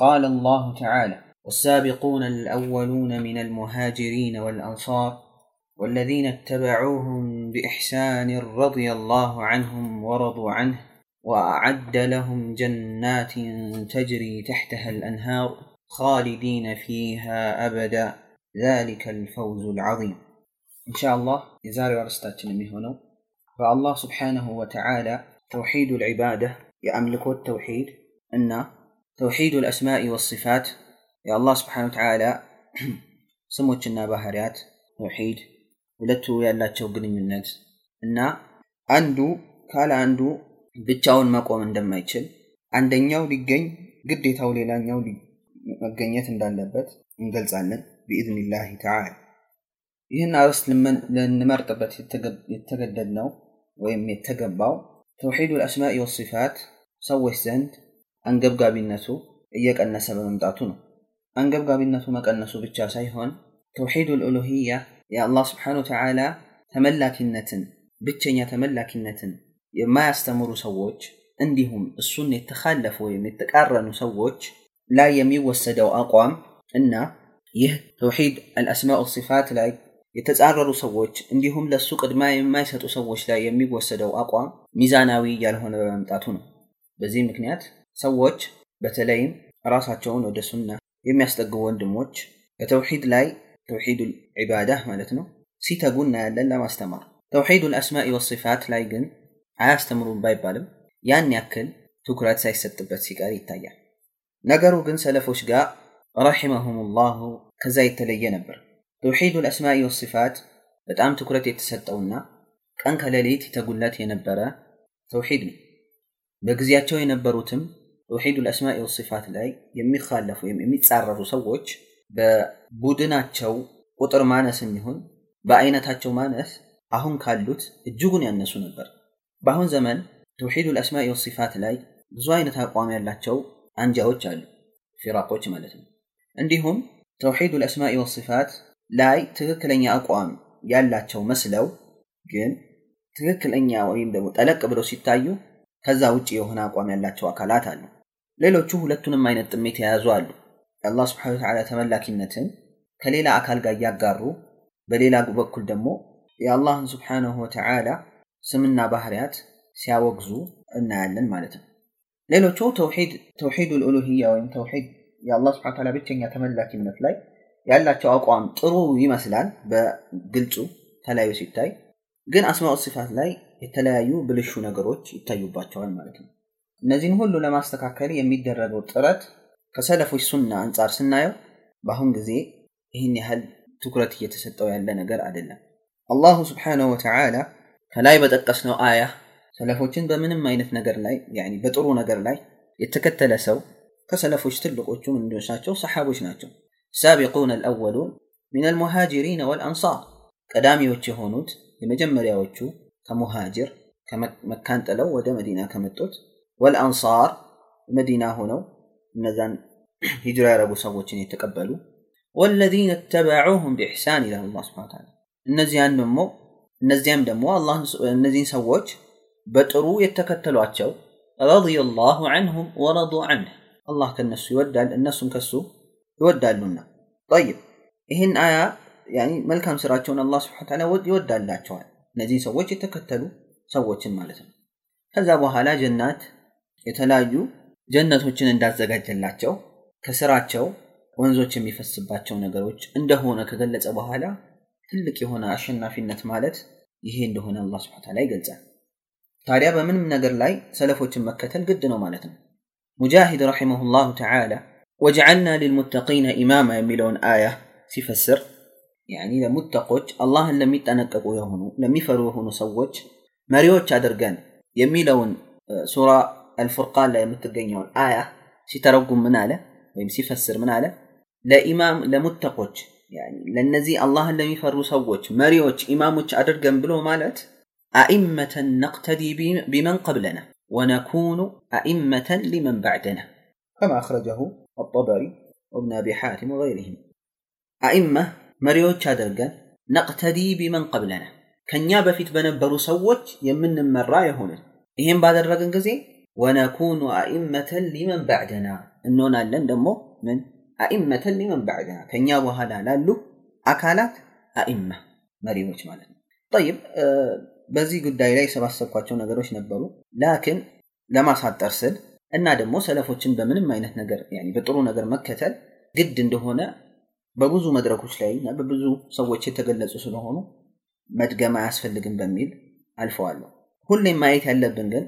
قال الله تعالى والسابقون الأولون من المهاجرين والأنصار والذين اتبعوهم بإحسان رضي الله عنهم ورضوا عنه وأعد لهم جنات تجري تحتها الأنهار خالدين فيها أبدا. ذلك الفوز العظيم. إن شاء الله يزاري ورستاتنا هنا. فالله سبحانه وتعالى توحيد العبادة يملك التوحيد. أن ተውሒድ ልአስማኢ ወሲፋት የአላ ስብሓን ወተዓላ ስሞችና ባህርያት ተውሒድ፣ ሁለቱ ያላቸው ግንኙነት እና አንዱ ካለ አንዱ ብቻውን መቆም እንደማይችል አንደኛው ሊገኝ ግዴታው ሌላኛው መገኘት እንዳለበት እንገልጻለን ቢኢዝኒላህ ተላ ይህን አርዕስት ልንመርጥበት የተገደድነው ወይም የተገባው ተውሒድ ልአስማኢ ወሲፋት ሰዎች ዘንድ አንገብጋቢነቱ እየቀነሰ በመምጣቱ ነው። አንገብጋቢነቱ መቀነሱ ብቻ ሳይሆን ተውሒዱ ልኡሉህያ የአላህ ስብሓን ተዓላ ተመላኪነትን ብቸኛ ተመላኪነትን የማያስተምሩ ሰዎች እንዲሁም እሱን የተካለፉ ወይም የተቃረኑ ሰዎች ላይ የሚወሰደው አቋም እና ይህ ተውሒድ አልአስማኡ ሲፋት ላይ የተጻረሩ ሰዎች እንዲሁም ለእሱ ቅድማ የማይሰጡ ሰዎች ላይ የሚወሰደው አቋም ሚዛናዊ ያልሆነ በመምጣቱ ነው። በዚህ ምክንያት ሰዎች በተለይም ራሳቸውን ወደ ሱና የሚያስጠጉ ወንድሞች በተውሒድ ላይ ተውሒዱ ዒባዳ ማለት ነው ሲተጉ እናያለን ለማስተማር። ተውሒዱ ልአስማኢ ወሲፋት ላይ ግን አያስተምሩም ባይባልም ያን ያክል ትኩረት ሳይሰጥበት ሲቀር ይታያል። ነገሩ ግን ሰለፎች ጋር ረሒመሁም ላሁ ከዛ የተለየ ነበር። ተውሒዱ ልአስማኢ ወሲፋት በጣም ትኩረት የተሰጠውና ቀን ከሌሊት ይተጉለት የነበረ ተውሒድ ነው። በጊዜያቸው የነበሩትም ተውሒዱ ልአስማኢ ወሲፋት ላይ የሚካለፉ ወይም የሚጻረሩ ሰዎች በቡድናቸው ቁጥር ማነስ የሚሆን በአይነታቸው ማነስ አሁን ካሉት እጅጉን ያነሱ ነበር። በአሁን ዘመን ተውሒዱ ልአስማኢ ወሲፋት ላይ ብዙ አይነት አቋም ያላቸው አንጃዎች አሉ ፊራቆች ማለት ነው። እንዲሁም ተውሒዱ ልአስማኢ ወሲፋት ላይ ትክክለኛ አቋም ያላቸው መስለው ግን ትክክለኛ ወይም ደግሞ ጠለቅ ብለው ሲታዩ ከዛ ውጭ የሆነ አቋም ያላቸው አካላት አሉ ሌሎቹ ሁለቱንም አይነት ጥሜት የያዙ አሉ። የአላህ ስብሓን ተዓላ ተመላኪነትን ከሌላ አካል ጋር እያጋሩ በሌላ በኩል ደግሞ የአላህን ስብሓንሁ ወተዓላ ስምና ባህርያት ሲያወግዙ እናያለን ማለት ነው። ሌሎቹ ተውሒድ ልኡሉህያ ወይም ተውሒድ የአላህ ስብሓን ተዓላ ብቸኛ ተመላኪነት ላይ ያላቸው አቋም ጥሩ ይመስላል። በግልጹ ተለያዩ ሲታይ ግን አስማኡ ሲፋት ላይ የተለያዩ ብልሹ ነገሮች ይታዩባቸዋል ማለት ነው እነዚህን ሁሉ ለማስተካከል የሚደረገው ጥረት ከሰለፎች ሱና አንጻር ስናየው በአሁን ጊዜ ይህን ያህል ትኩረት እየተሰጠው ያለ ነገር አይደለም አላሁ ስብሓንሁ ወተዓላ ከላይ በጠቀስነው አያ ሰለፎችን በምንም አይነት ነገር ላይ በጥሩ ነገር ላይ የተከተለ ሰው ከሰለፎች ትልቆቹ ምንድኖች ናቸው ሰሓቦች ናቸው ሳቢቁን አልአወሉን ምን አልሙሃጅሪን ወልአንሳር ቀዳሚዎች የሆኑት የመጀመሪያዎቹ ከሙሃጅር ከመካን ጥለው ወደ መዲና ከመጡት ወልአንሳር መዲና ሆነው እነዛን ሂጅራ ያረጉ ሰዎችን የተቀበሉ ወለዚነ ተበዑሁም ቢኢሕሳን ይላል አላህ ስብሐ ተዓላ እነዚያን ደግሞ እነዚያም ደግሞ አላህ እነዚህን ሰዎች በጥሩ የተከተሏቸው ረዲየላሁ ዐንሁም ወረዱ ዐንህ አላህ ከነሱ ይወዳል እነሱም ከሱ ይወዳሉና ጠይብ ይህን አያ መልካም ስራቸውን አላህ ስብሐ ተዓላ ይወዳላቸዋል እነዚህን ሰዎች የተከተሉ ሰዎችን ማለት ነው ከዛ በኋላ ጀናት የተለያዩ ጀነቶችን እንዳዘጋጀላቸው ከስራቸው ወንዞች የሚፈስባቸው ነገሮች እንደሆነ ከገለጸ በኋላ ትልቅ የሆነ አሸናፊነት ማለት ይሄ እንደሆነ አላህ ስብሐ ተዓላ ይገልጻል ታዲያ በምንም ነገር ላይ ሰለፎችን መከተል ግድ ነው ማለት ነው ሙጃሂድ ረሒመሁ ላሁ ተዓላ ወጀዐልና ሊልሙተቂነ ኢማማ የሚለውን አያ ሲፈስር ያኒ ለሙተቆች አላህን ለሚጠነቀቁ የሆኑ ለሚፈሩ የሆኑ ሰዎች መሪዎች አድርገን የሚለውን ሱራ አልፉርቃን ላይ የምትገኘውን አያ ሲተረጉም ምን አለ ወይም ሲፈስር ምን አለ ለኢማም ለሙተቆች ለእነዚህ አላህን ለሚፈሩ ሰዎች መሪዎች ኢማሞች አድርገን ብሎ ማለት አኢመተን ነቅተዲ ቢመን ቀብለና ወነኩኑ አኢመተን ሊመን ባዕደና ከማ አኽረጀሁ አጠበሪ ወብን አቢ ሓቲም ወገይሪህም አኢመ መሪዎች አድርገን ነቅተዲ ቢመን ቀብለና ከኛ በፊት በነበሩ ሰዎች የምንመራ የሆንን ይህም ባደረግን ጊዜ ወነኩኑ አኢመተን ሊመን ባዕደና እንሆናለን ደግሞ ምን? አኢመተን ሊመን ባዕደና ከኛ በኋላ ላሉ አካላት አኢማ መሪዎች ማለት ነው። ጠይብ በዚህ ጉዳይ ላይ የሰባሰብኳቸው ነገሮች ነበሩ። ላክን ለማሳጠር ስል እና ደግሞ ሰለፎችን በምንም አይነት ነገር በጥሩ ነገር መከተል ግድ እንደሆነ በብዙ መድረኮች ላይ እና በብዙ ሰዎች የተገለጹ ስለሆኑ መድገም አያስፈልግም በሚል አልፈዋለሁ። ሁሌም ማየት ያለብን ግን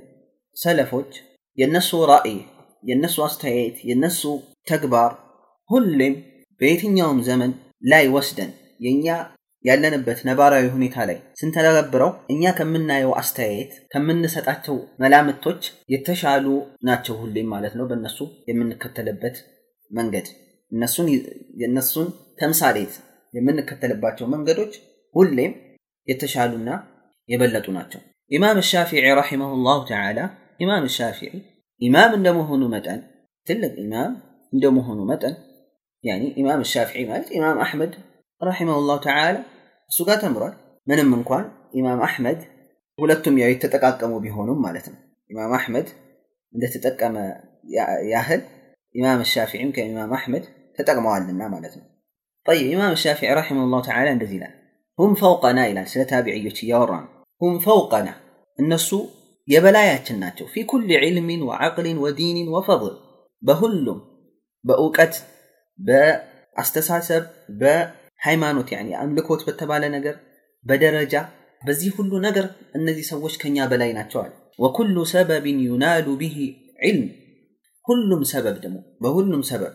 ሰለፎች የነሱ ራእይ የነሱ አስተያየት የነሱ ተግባር ሁሌም በየትኛውም ዘመን ላይ ወስደን የእኛ ያለንበት ነባራዊ ሁኔታ ላይ ስንተገብረው እኛ ከምናየው አስተያየት ከምንሰጣቸው መላምቶች የተሻሉ ናቸው ሁሌም ማለት ነው በእነሱ የምንከተልበት መንገድ። እነሱን የእነሱን ተምሳሌት የምንከተልባቸው መንገዶች ሁሌም የተሻሉና የበለጡ ናቸው። ኢማም ሻፊዒ ረሒመሁ ላሁ ተዓላ ኢማም ሻፊዒ ኢማም እንደመሆኑ መጠን ትልቅ ኢማም እንደመሆኑ መጠን ያኒ ኢማም ሻፊዒ ማለት ኢማም አሕመድ ረሒመሁ ላሁ ተዓላ እሱ ጋር ተምሯል ምንም እንኳን ኢማም አሕመድ ሁለቱም ያው የተጠቃቀሙ ቢሆኑም ማለት ነው ኢማም አሕመድ እንደተጠቀመ ያህል ኢማም ሻፊዒም ከኢማም አሕመድ ተጠቅመዋልና ማለት ነው طيب ኢማም ሻፊዒ ረሒመሁ ላሁ ተዓላ እንደዚህ ይላል ሁም ፈውቀና ይላል ስለ ታቢዕዮች እያወራ ነው ሁም ፈውቀና እነሱ የበላያችን ናቸው። ፊ ኩል ዕልምን ወዓቅልን ወዲንን ወፈضል በሁሉም በእውቀት በአስተሳሰብ በሃይማኖት አምልኮት በተባለ ነገር በደረጃ በዚህ ሁሉ ነገር እነዚህ ሰዎች ከኛ በላይ ናቸዋል። ወኩሉ ሰበብን ዩናሉ ብህ ዕልም ሁሉም ሰበብ ደግሞ በሁሉም ሰበብ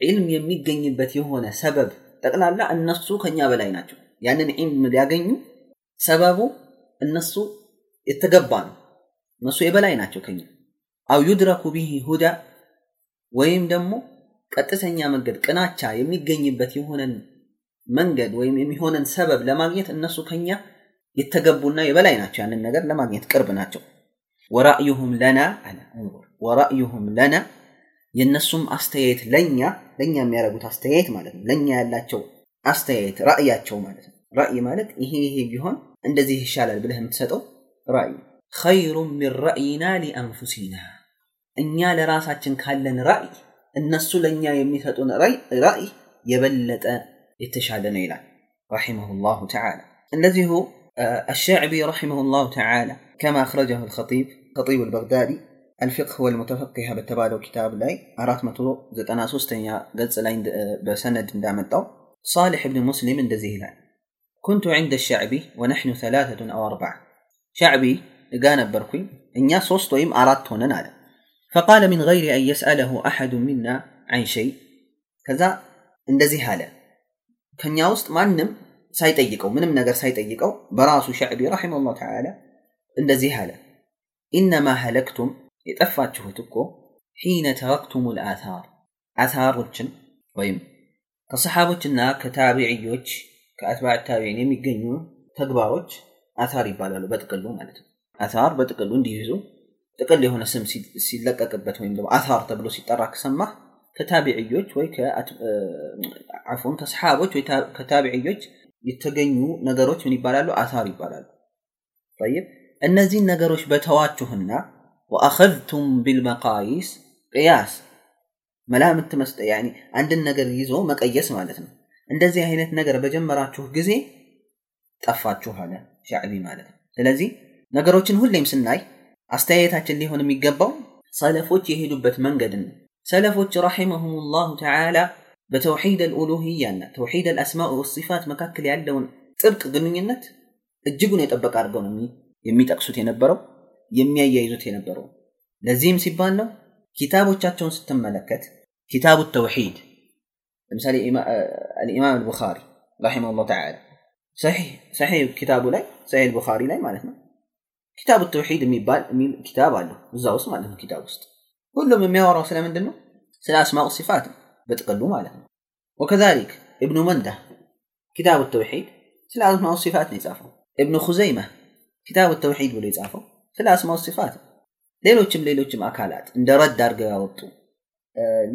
ዒልም የሚገኝበት የሆነ ሰበብ ጠቅላላ እነሱ ከኛ በላይ ናቸው። ያንን ዒልም ሊያገኙ ሰበቡ እነሱ የተገባ ነው እነሱ የበላይ ናቸው ከኛ። አው ዩድረኩ ቢህ ሁዳ ወይም ደግሞ ቀጥተኛ መንገድ ቅናቻ የሚገኝበት የሆነን መንገድ ወይም የሚሆነን ሰበብ ለማግኘት እነሱ ከኛ የተገቡና የበላይ ናቸው። ያንን ነገር ለማግኘት ቅርብ ናቸው። ወራእዩሁም ለና አለ ወራእዩሁም ለና የእነሱም አስተያየት ለኛ ለኛ የሚያደርጉት አስተያየት ማለት ነው። ለኛ ያላቸው አስተያየት ራእያቸው ማለት ነው። ራእይ ማለት ይሄ ይሄ ቢሆን እንደዚህ ይሻላል ብለህ የምትሰጠው ራእይ خير من رأينا لأنفسنا. إن إنيا لراساتين كالن رأي الناس لنيا يميثتون رأي, رأي يبلت يتشهدنا إلى رحمه الله تعالى. الذي هو آه، الشاعبي رحمه الله تعالى. كما أخرجه الخطيب خطيب البغدادي الفقه والمتفقه بالتبادل كتاب لي أرات متو زتنا سوستنيا قدس لين آه، بسند دامتو. صالح بن مسلم دزيلا كنت عند الشعبي ونحن ثلاثة أو أربعة. شعبي قال بركوي إن يصوص طيم أرادت هنا نالا فقال من غير أن يسأله أحد منا عن شيء كذا اندزي هالا. كان يوست ما نم سايت أيكو من من نقر سايت أيكو براس شعبي رحمه الله تعالى اندزي هالا. إنما هلكتم يتفات شهوتكو حين تركتم الآثار. آثار وجن ويم. كصحابة جنا كتابعي كأتباع التابعين يمي قنيون تقبار وج آثار يبالالو بدقلو مالتو. አታር በጥቅሉ እንዲይዙ ጥቅል የሆነ ስም ሲለቀቅበት ወይም ደግሞ አታር ተብሎ ሲጠራ ከሰማ ከታቢዕዮች ወይ አፎን ከሰሓቦች ወይ ከታቢዕዮች የተገኙ ነገሮች ምን ይባላሉ? አታር ይባላሉ። ጠይብ እነዚህን ነገሮች በተዋችሁና ወአኸዝቱም ቢልመቃይስ ቅያስ መላምት መስጠ ያኒ አንድን ነገር ይዞ መቀየስ ማለት ነው። እንደዚህ አይነት ነገር በጀመራችሁ ጊዜ ጠፋችሁ አለ ሻዕቢ ማለት ነው። ስለዚህ ነገሮችን ሁሌም ስናይ አስተያየታችን ሊሆን የሚገባው ሰለፎች የሄዱበት መንገድን ነው። ሰለፎች ረሒመሁም ላሁ ተዓላ በተውሒድ አልኡሉህያና ተውሒድ አልአስማء ወሲፋት መካከል ያለውን ጥብቅ ግንኙነት እጅጉን የጠበቀ አድርገው ነው የሚጠቅሱት የነበረው የሚያያይዙት የነበረው። ለዚህም ሲባል ነው ኪታቦቻቸውን ስትመለከት ኪታቡ ተውሒድ ለምሳሌ አልኢማም አልቡኻሪ ረሒመሁ ላሁ ተዓላ ሰሒህ ኪታቡ ላይ ሰሒህ አልቡኻሪ ላይ ማለት ነው ኪታቡ ተውሒድ የሚባል ኪታብ አለው እዛ ውስጥ ማለት ነው ኪታብ ውስጥ ሁሉም የሚያወራው ስለምንድን ነው ስለ አስማኡ ሲፋት በጥቅሉ ማለት ነው ወከዛሊክ እብኑ መንዳ ኪታብ ተውሒድ ስለ አስማኡ ሲፋት ነው የጻፈው እብኑ ሁዘይማ ኪታብ ተውሒድ ብሎ የጻፈው ስለ አስማኡ ሲፋት ሌሎችም ሌሎችም አካላት እንደ ረድ አድርገው ያወጡ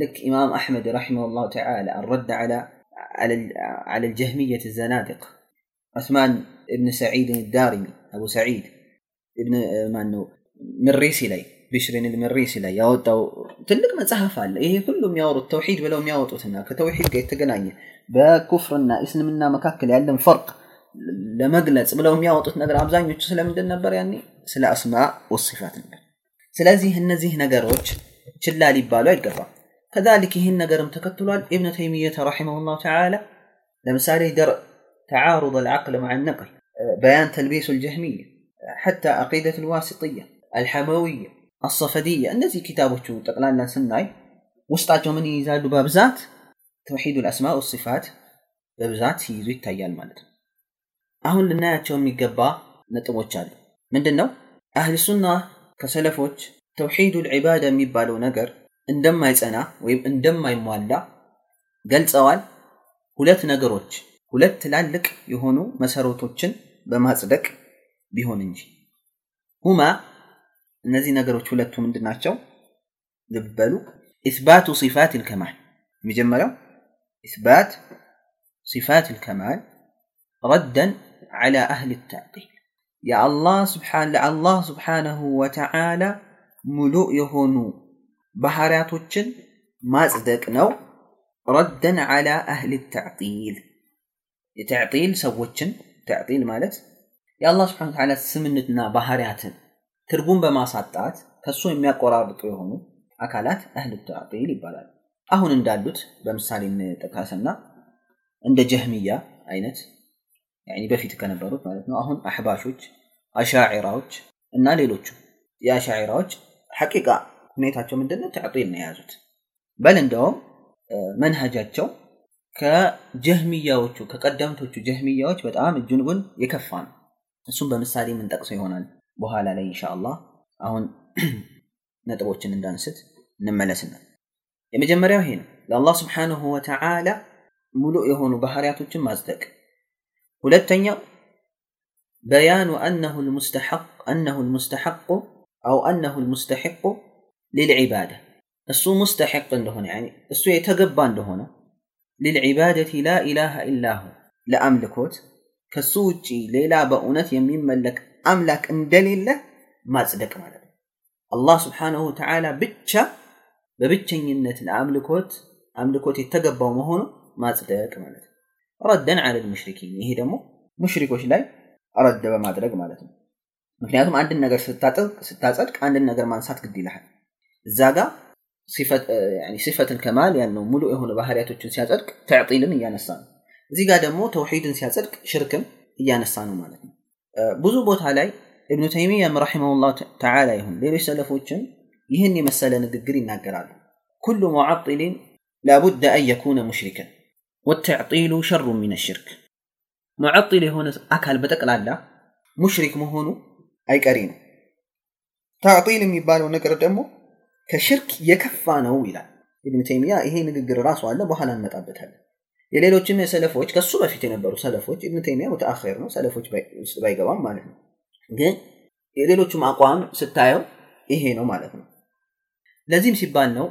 ልክ ኢማም አሕመድ ረሒመሁ ላሁ ተዓላ الرد على على الجهمية الزنادق عثمان ابن سعيد الدارمي أبو سعيد ابن ማነው ምሪሲ ላይ ቢሽሪን ልምሪሲ ላይ ያወጣው ትልቅ መጽሐፍ አለ ይሄ ሁሉ የሚያወሩት ተውሒድ ብለው የሚያወጡትና ከተውሒድ ጋር የተገናኘ በኩፍርና እስልምና መካከል ያለን ፈርቅ ለመግለጽ ብለው የሚያወጡት ነገር አብዛኞቹ ስለምንድን ነበር ያኔ ስለ አስማ ወሲፋት ነበር ስለዚህ እነዚህ ነገሮች ችላ ሊባሉ አይገባም ከዛሊክ ይህን ነገርም ተከትሏል ኢብኑ ተይሚየተ ረሒመሁ ላሁ ተዓላ ለምሳሌ ደርእ تعارض العقل مع النقل بيان تلبيس الجهمية حتى عقيدة الواسطية الحموية الصفدية እነዚህ ኪታቦቹ ጠቅላላ ስናይ ውስጣቸው ምን ይይዛሉ በብዛት ተውሒዱ ልአስማ ወሲፋት በብዛት ሲይዙ ይታያል ማለት ነው አሁን ልናያቸው የሚገባ ነጥቦች አሉ ምንድን ነው አህል ሱና ከሰለፎች ተውሒዱ ልዒባዳ የሚባለው ነገር እንደማይጸና ወይም እንደማይሟላ ገልጸዋል ሁለት ነገሮች ሁለት ትላልቅ የሆኑ መሰረቶችን በማጽደቅ ቢሆን እንጂ ሁማ እነዚህ ነገሮች ሁለቱ ምንድን ናቸው ልበሉ ኢስባቱ ሲፋት ልከማል የመጀመሪያው ኢስባት ሲፋት ልከማል ረደን على أهل التعطيل يا الله سبحانه الله سبحانه وتعالى ملوء يهونو ባህሪያቶችን ማጽደቅ ነው ረደን على أهل التعطيل የተዕጢል ሰዎችን ተዕጢል ማለት የአላህ ስብሓን ተዓላ ስምነትና ባህሪያትን ትርጉም በማሳጣት ከሱ የሚያቆራርጡ የሆኑ አካላት አህል ተዕጢል ይባላል። አሁን እንዳሉት በምሳሌ እንጠቃስና እንደ ጀህሚያ አይነት በፊት ከነበሩት ማለት ነው። አሁን አሕባሾች አሻዒራዎች እና ሌሎቹ የአሻዒራዎች ሐቂቃ ሁኔታቸው ምንድነው? ተዕጢል ነው የያዙት። በል እንደውም መንሃጃቸው ከጀህሚያዎቹ ከቀደምቶቹ ጀህሚያዎች በጣም እጅንቡን የከፋ ነው እሱም በምሳሌ የምንጠቅሰው ይሆናል በኋላ ላይ እንሻአላህ አሁን ነጥቦችን እንዳንስት እንመለስና የመጀመሪያው ይሄ ነው ለአላህ ስብሓንሁ ወተዓላ ሙሉእ የሆኑ ባህርያቶችን ማጽደቅ ሁለተኛው በያኑ አነሁ ልሙስተሐቅ አነሁ ልሙስተሐቁ አው አነሁ ልሙስተሐቁ ሊልዒባዳ እሱ ሙስተሐቅ እንደሆነ እሱ የተገባ እንደሆነ ሊልዒባደቲ ላ ኢላሃ ኢላሁ ለአምልኮት ከሱ ውጪ ሌላ በእውነት የሚመለክ አምላክ እንደሌለ ማጽደቅ ማለት ነው። አላህ ስብሓንሁ ተዓላ ብቻ በብቸኝነት ለአምልኮት አምልኮት የተገባው መሆኑ ማጽደቅ ማለት ነው። ረደን አለል ሙሽሪኪን፣ ይሄ ደግሞ ሙሽሪኮች ላይ ረደ በማድረግ ማለት ነው። ምክንያቱም አንድን ነገር ስታጸድቅ አንድን ነገር ማንሳት ግድ ይልሃል። እዛ ጋር ሲፈትን ከማል ያልነው ሙሉ የሆነ ባህሪያቶችን ሲያጸድቅ ተዕጢልን እያነሳ ነው። እዚህ ጋር ደግሞ ተውሒድን ሲያጸድቅ ሽርክን እያነሳ ነው ማለት ነው። ብዙ ቦታ ላይ እብኑ ተይሚያም ረሒመሁላህ ተዓላ ይሁን ሌሎች ሰለፎችን ይህን የመሰለ ንግግር ይናገራሉ። ኩሉ ሙዓጢልን ላቡድ አን የኩነ ሙሽሪከን ወተዕጢሉ ሸሩ ምን ሽርክ። ሙዓጢል የሆነ አካል በጠቅላላ ሙሽሪክ መሆኑ አይቀሪ ነው። ተዕጢል የሚባለው ነገር ደግሞ ከሽርክ የከፋ ነው ይላል ኢብን ተይሚያ። ይሄ ንግግር ራሱ አለ በኋላ እንመጣበታለን የሌሎችም የሰለፎች ከሱ በፊት የነበሩ ሰለፎች ኢብን ተይሚያ ሙተአኸር ነው። ሰለፎች ውስጥ ባይገባም ማለት ነው። ግን የሌሎቹም አቋም ስታየው ይሄ ነው ማለት ነው። ለዚህም ሲባል ነው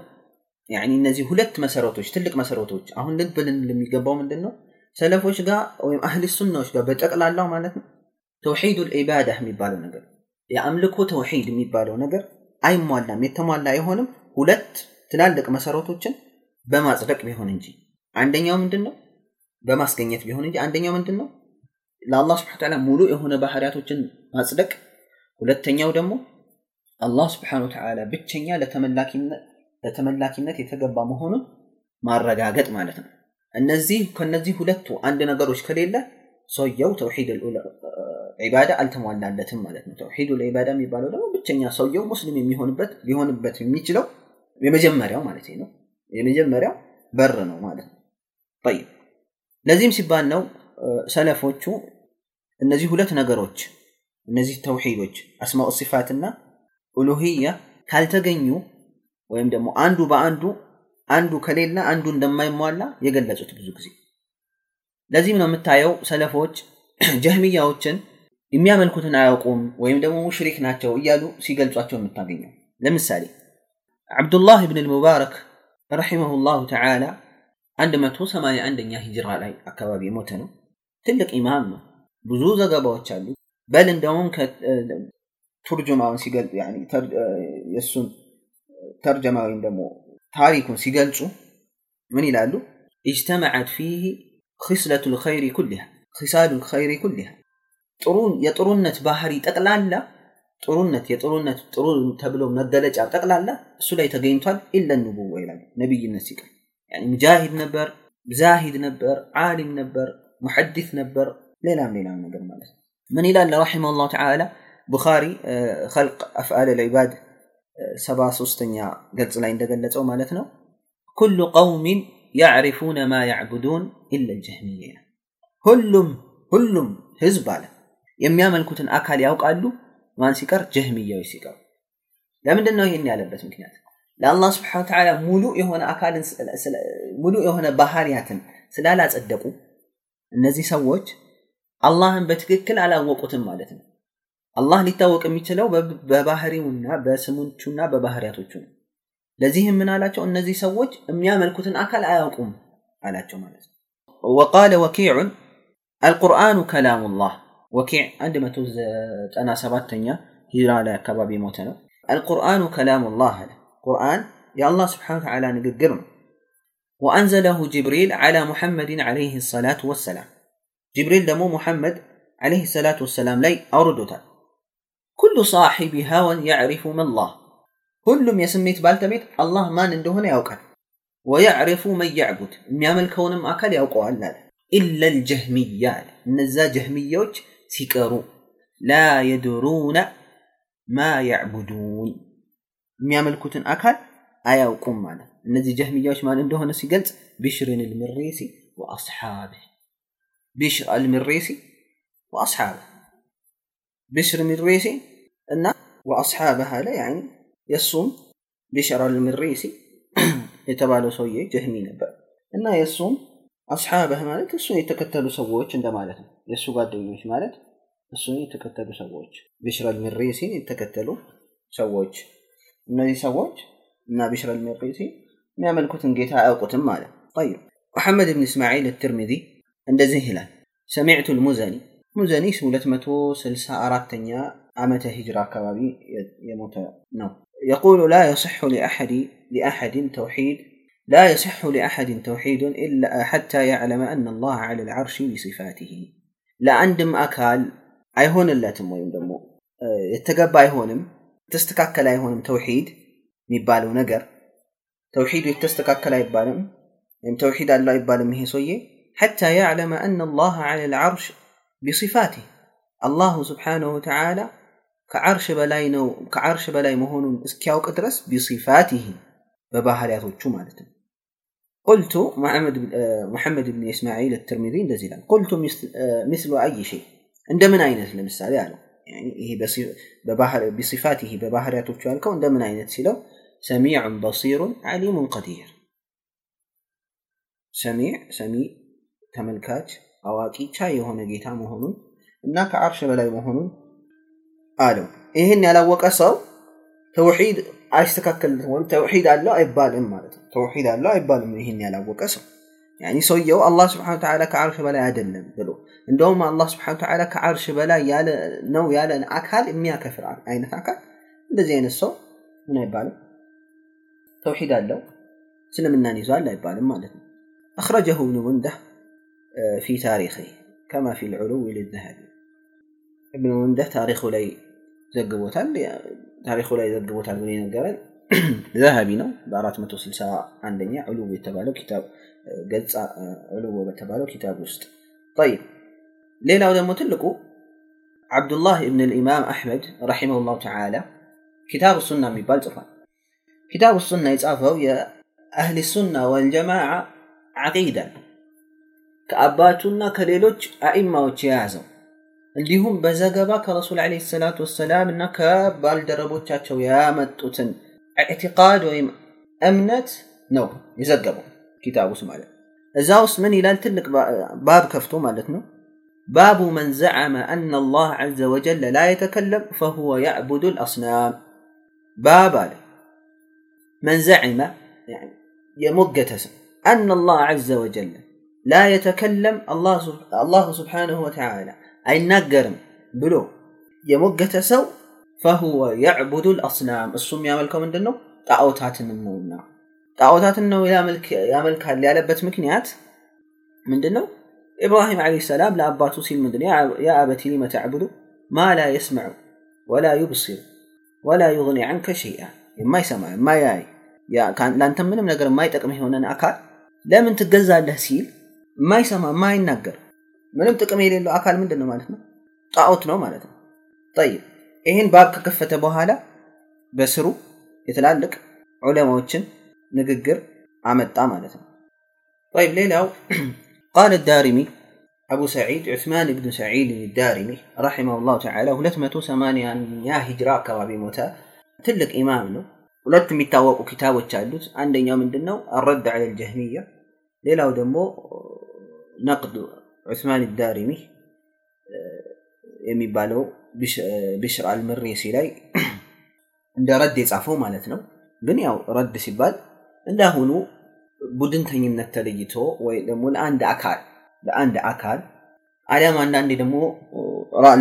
እነዚህ ሁለት መሰረቶች ትልቅ መሰረቶች አሁን ልብ የሚገባው ምንድን ነው ሰለፎች ጋር ወይም አህል ሱናዎች ጋር በጠቅላላው ማለት ነው ተውሒዱ ልዒባዳ የሚባለው ነገር የአምልኮ ተውሒድ የሚባለው ነገር አይሟላም የተሟላ አይሆንም። ሁለት ትላልቅ መሰረቶችን በማጽደቅ ቢሆን እንጂ አንደኛው ምንድን ነው በማስገኘት ቢሆን እንጂ አንደኛው ምንድን ነው ለአላህ ስብሐ ተዓላ ሙሉ የሆነ ባህሪያቶችን ማጽደቅ። ሁለተኛው ደግሞ አላህ ስብሐነ ወተዓላ ብቸኛ ለተመላኪነት የተገባ መሆኑን ማረጋገጥ ማለት ነው። እነዚህ ከነዚህ ሁለቱ አንድ ነገሮች ከሌለ ሰውየው ተውሒድ ዒባዳ አልተሟላለትም ማለት ነው። ተውሒዱ ልዒባዳ የሚባለው ደግሞ ብቸኛ ሰውየው ሙስሊም የሚሆንበት ሊሆንበት የሚችለው የመጀመሪያው ማለት ነው። የመጀመሪያው በር ነው ማለት ነው ጠይብ። ለዚህም ሲባል ነው ሰለፎቹ እነዚህ ሁለት ነገሮች እነዚህ ተውሒዶች አስማኡ ሲፋትና ኡሉህያ ካልተገኙ ወይም ደግሞ አንዱ በአንዱ አንዱ ከሌለ አንዱ እንደማይሟላ የገለጹት ብዙ ጊዜ። ለዚህም ነው የምታየው ሰለፎች ጀህሚያዎችን የሚያመልኩትን አያውቁም ወይም ደግሞ ሙሽሪክ ናቸው እያሉ ሲገልጿቸው የምታገኘው። ለምሳሌ አብዱላህ ብን ልሙባረክ ረሒመሁላሁ ተዓላ አንድ መቶ ሰማንያ አንደኛ ሂጅራ ላይ አካባቢ የሞተ ነው። ትልቅ ኢማም ነው። ብዙ ዘገባዎች አሉ። በል እንደውም ቱርጅማውን ሲገልጹ የእሱን ተርጀማ ወይም ደግሞ ታሪኩን ሲገልጹ ምን ይላሉ? ኢጅተመዐት ፊህ ክስለቱ ልኸይሪ ኩሊሃ ክሳሉ ልኸይሪ ኩሊሃ የጥሩነት ባህሪ ጠቅላላ ጥሩነት የጥሩነት ጥሩ ተብሎ መገለጫ ጠቅላላ እሱ ላይ ተገኝቷል። ኢለ ንቡዋ ይላሉ ነቢይነት ሲቀር ሙጃሂድ ነበር ዛሂድ ነበር ዓሊም ነበር ሙሐዲስ ነበር ሌላም ሌላም ነገር ማለት ነው ምን ይላል ረሒመሁ ላሁ ተዓላ ቡኻሪ ኸልቅ አፍዓል ልዕባድ ሰባ ሶስተኛ ገጽ ላይ እንደገለጸው ማለት ነው ኩሉ ቀውሚን ያዕሪፉነ ማ ያዕቡዱን ኢለ ልጀህሚያ ሁሉም ሁሉም ህዝብ አለ የሚያመልኩትን አካል ያውቃሉ ማን ሲቀር ጀህሚያዎች ሲቀሩ ለምንድን ነው ይህን ያለበት ምክንያት ለአላህ ስብሓን ተዓላ ሙሉ የሆነ አካልን ሙሉ የሆነ ባህሪያትን ስላላጸደቁ እነዚህ ሰዎች አላህን በትክክል አላወቁትም ማለት ነው አላህ ሊታወቅ የሚችለው በባህሪውና በስሞቹና በባህሪያቶቹ ነው ለዚህም ምን አላቸው እነዚህ ሰዎች የሚያመልኩትን አካል አያውቁም አላቸው ማለት ነው ወቃለ ወኪዑን አልቁርአኑ ከላሙላህ ወኪዕ 197ኛ ሂራ ላይ አካባቢ ሞተ ነው አልቁርአኑ ከላሙላህ አለ قرآن يا الله سبحانه وتعالى نقرقرنا وأنزله جبريل على محمد عليه الصلاة والسلام. جبريل دمو محمد عليه الصلاة والسلام لي أردت كل صاحب هوى يعرف من الله. كل يسميت بالتبيت الله ما نندهن يوكل ويعرف من يعبد ميامل كونم أكل يوقع إلا الجهميات. نزا جهميوج سكروا لا يدرون ما يعبدون. የሚያመልኩትን አካል አያውቁም ማለት እነዚህ ጀህሚያዎች ማን እንደሆነ ሲገልጽ ቢሽርን ልምሬሲ ወአስሓብህ ቢሽር አልምሬሲ ወአስሓብህ ቢሽር ምሬሲ እና ወአስሓብህ አለ ያኒ የእሱም ቢሽር አልምሬሲ የተባለው ሰውዬ ጀህሚ ነበር እና የእሱም አስሓብህ ማለት እሱን የተከተሉ ሰዎች እንደማለት ነው የእሱ ጓደኞች ማለት እሱን የተከተሉ ሰዎች ቢሽር አልምሬሲን የተከተሉ ሰዎች እነዚህ ሰዎች እና ቢሽር አልመቂሲ የሚያመልኩትን ጌታ አያውቁትም ማለት طيب محمد بن اسماعيل الترمذي እንደዚህ ይላል سمعت المزني ሙዘኒ 264ኛ ዓመተ ሂጅራ አካባቢ የሞተ ነው يقول لا يصح لأحد لأحد توحيد لا يصح لأحد توحيد إلا حتى يعلم أن الله على العرش بصفاته لعندم أكال أيهون اللاتم ويم دمو يتقبى أيهونم تستكاكل أيهونم توحيد የሚባለው ነገር ተውሒዱ የተስተካከለ አይባልም ወይም ተውሒድ አለው አይባልም ይሄ ሰውዬ ሐታ ያዕለመ አነ አላህ ዐለ ልዓርሽ ቢሲፋቲህ አላሁ ስብሓንሁ ተዓላ ከዓርሽ በላይ ነው ከዓርሽ በላይ መሆኑን እስኪያውቅ ድረስ ቢሲፋቲህ በባህርያቶቹ ማለት ነው ቁልቱ ሙሐመድ ብን እስማዒል الترمذي እንደዚህ ይላል ቁልቱ ምስሉ አይ ሸይ እንደምን አይነት ለምሳሌ አለው ይሄ ቢሲፋቲህ በባህርያቶቹ ያልከው እንደምን አይነት ሲለው سميع بصير عليم قدير سميع سميع ተመልካች አዋቂ ቻይ የሆነ ጌታ መሆኑን እና ከአርሽ በላይ መሆኑን አለው ይህን ያላወቀ ሰው ተውሒድ አይስተካከልለትም ወይም ተውሒድ አለው አይባልም ማለት ነው ተውሒድ አለው አይባልም ይህን ያላወቀ ሰው ያኒ ሰውየው አላህ ስብሓን ተዓላ ከዓርሽ በላይ አይደለም ብሎ እንደውም አላህ ስብሓን ተዓላ ከዓርሽ በላይ ያለ ነው ያለን አካል የሚያከፍር አይነት አካል እንደዚህ አይነት ሰው ምን አይባልም ተውሒድ አለው እስልምናን ይዟል አይባልም ማለት ነው أخرجه ابن منده في تاريخه كما في العلو للذهبي ابن منده تاريخ لي ዘግቦታል ታሪኩ ላይ ዘግቦታል ብሎ ይነገራል ዘሃቢ ነው በአራት መቶ ስልሳ አንደኛ ዕሉው የተባለው ኪታብ ገጻ ዕሉው በተባለው ኪታብ ውስጥ ጠይብ ሌላው ደግሞ ትልቁ ዓብዱላህ እብን ልኢማም አሕመድ ረሒመሁ ላሁ ተዓላ ኪታብ ሱና የሚባል ጽፏል ኪታብ ሱና የጻፈው የአህል ሱና ወልጀማዓ ዓቂዳ ከአባቱና ከሌሎች አኢማዎች የያዘው እንዲሁም በዘገባ ከረሱል ለ ሰላት ወሰላም እና ከባልደረቦቻቸው ያመጡትን ኢዕቲቃድ ወይም እምነት ነው የዘገበው ኪታብ ውስጥ ማለት እዛ ውስጥ ምን ይላል ትልቅ ባብ ከፍቶ ማለት ነው باب من زعم أن الله عز وجل لا يتكلم فهو يعبد الأصنام باب من زعم يعني يمقت أن الله عز وجل لا يتكلم الله الله سبحانه وتعالى أي نقرم بلو يمقت سو فهو يعبد الأصنام الصم يعملكم من دنو ጣዖታትን ነውና ጣዖታትን ነው ያመልካል ያለበት ምክንያት ምንድን ነው ኢብራሂም ዓለይሂ ሰላም ለአባቱ ሲል ምንድን ያ አበቲ ሊመ ተዕቡዱ ማ ላ የስመዑ ወላ ዩብሲሩ ወላ ዩግኒ ዐንከ ሸይአ። የማይሰማ የማያይ ለአንተ ምንም ነገር የማይጠቅም የሆነን አካል ለምን ትገዛለህ ሲል የማይሰማ የማይናገር ምንም ጥቅም የሌለው አካል ምንድን ነው ማለት ነው? ጣዖት ነው ማለት ነው። ጠይብ ይህን ባብ ከከፈተ በኋላ በስሩ የትላልቅ ዑለማዎችን ንግግር አመጣ ማለት ነው طيب ሌላው قال الدارمي أبو سعيد عثمان بن سعيد الدارمي رحمه الله تعالى 280 يا هجرة كوابي موتا تلك إمام ነው ሁለት የሚታወቁ ኪታቦች አሉት አንደኛው ምንድነው الرد على الجهمية ሌላው ደግሞ ነቅድ ዑስማን ዳሪሚ የሚባለው ቢሽር አልምሬሲ ላይ እንደ ረድ የጻፈው ማለት ነው ግን ያው ረድ ሲባል እንዳሁኑ ቡድንተኝነት ተለይቶ ወይ ደግሞ ለአንድ አካል ለአንድ አካል አሊያም አንዳንዴ ደግሞ